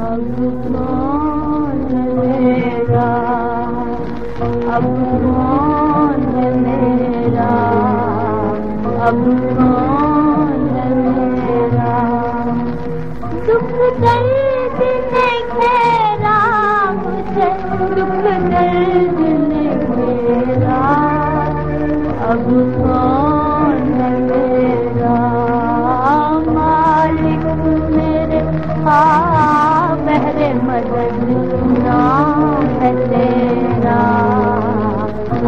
अब तो कौन लेगा अब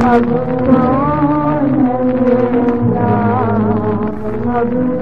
ڀڳوان گهڻو